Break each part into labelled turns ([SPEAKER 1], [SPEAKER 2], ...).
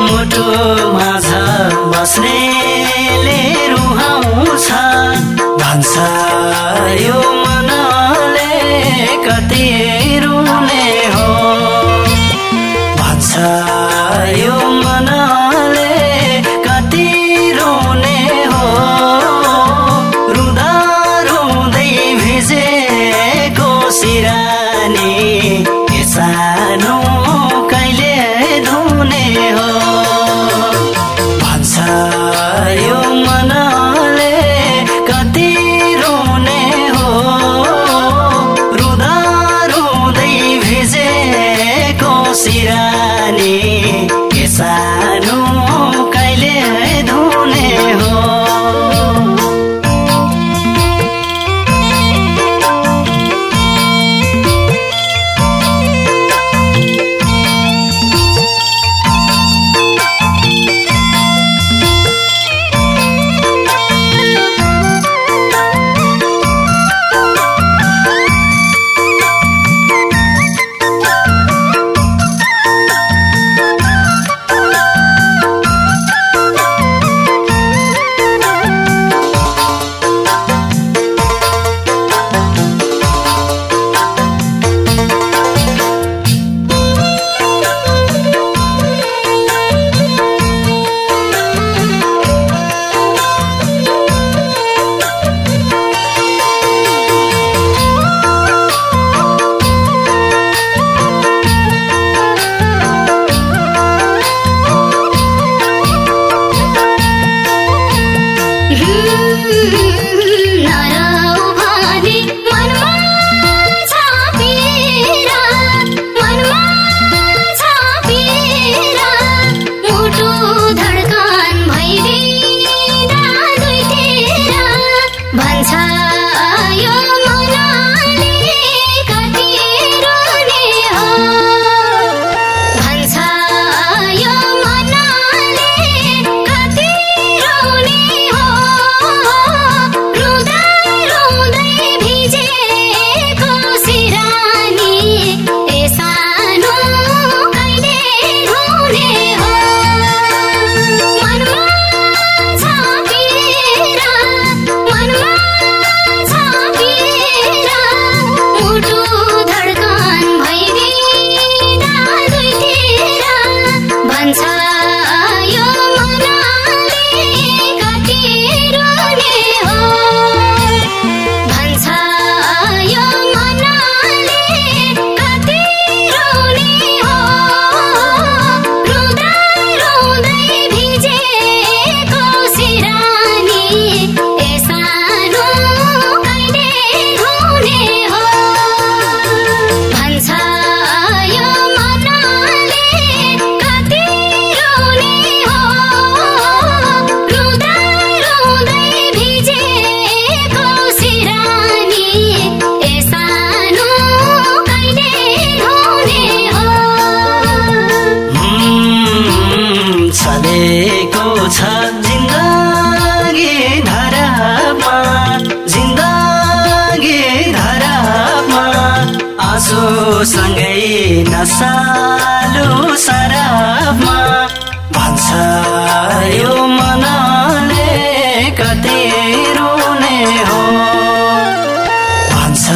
[SPEAKER 1] मुटु माझ बस्नेले रुहाउँछ। भन्छ यो मनले कति रुने हो। भन्छ यो सँगै नसालु शराबमा। भन्छ यो मनले कति रुने हो। भन्छ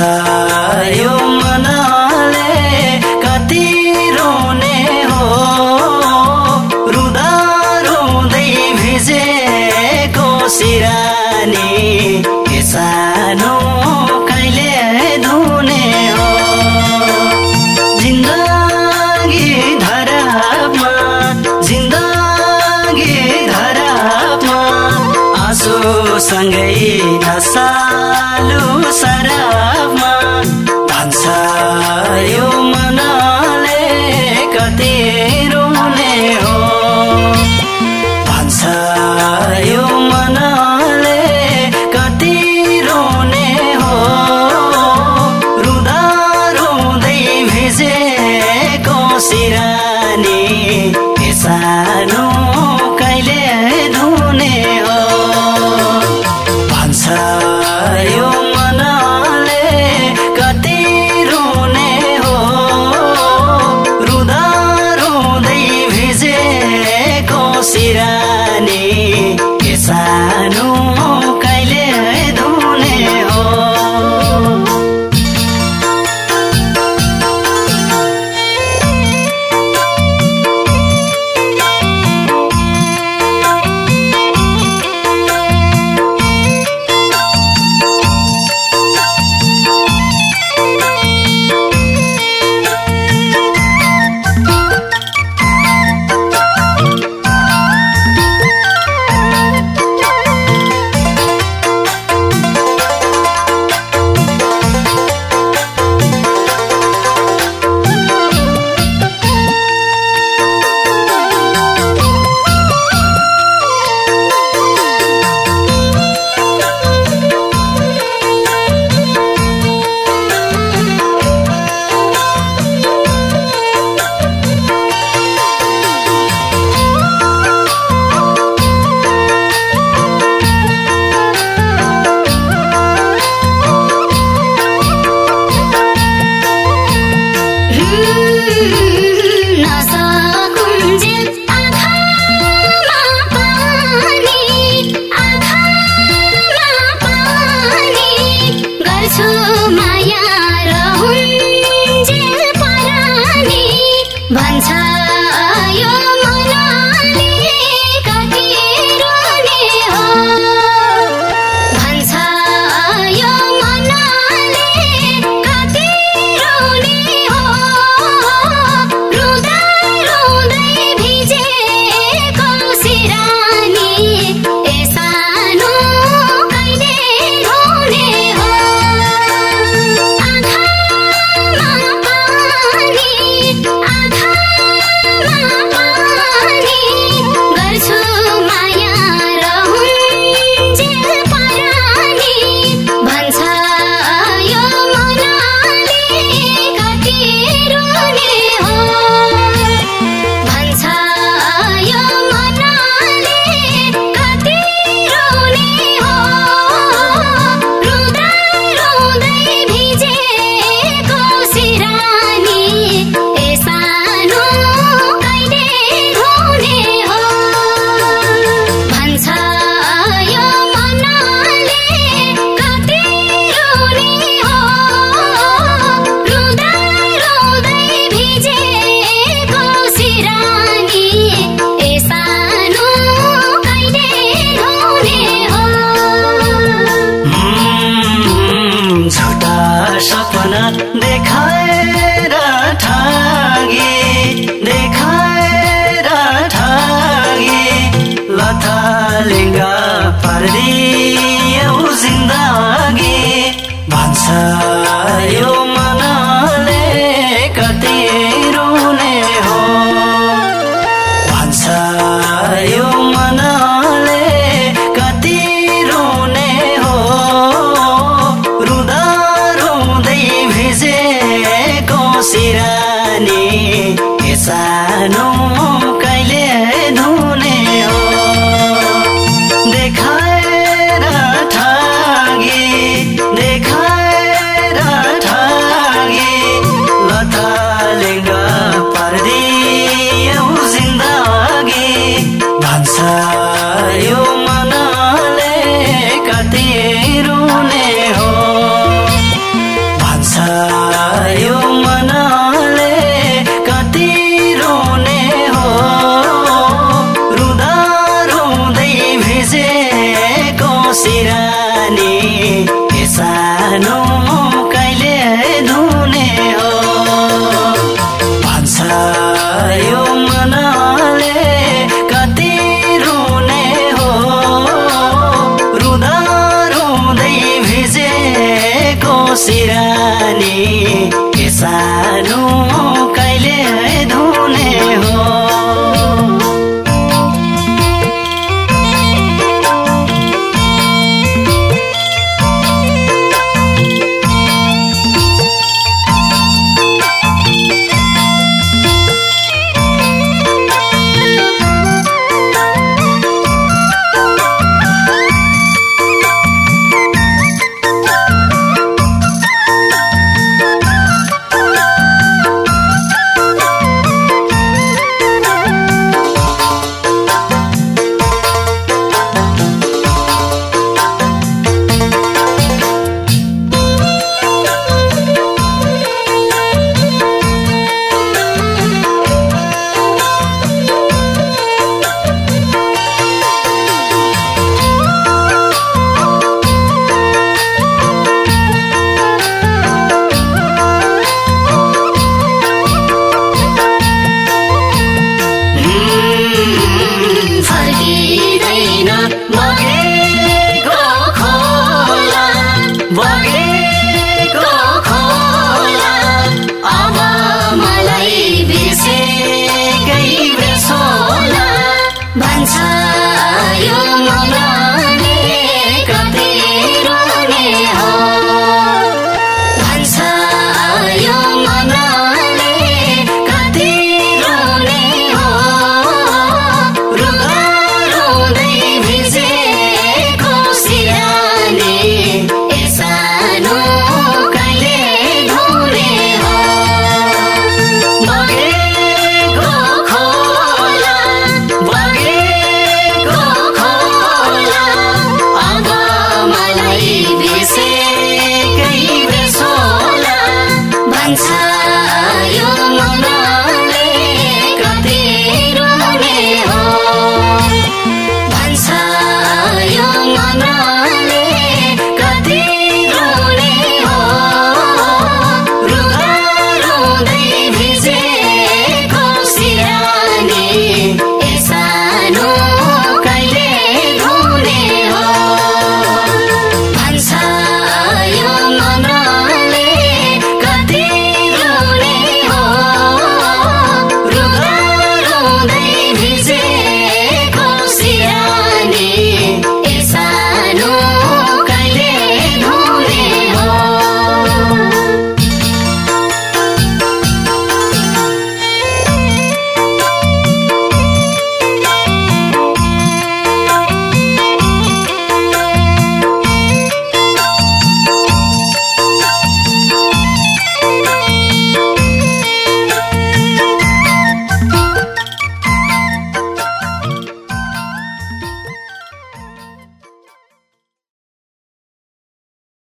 [SPEAKER 1] सानो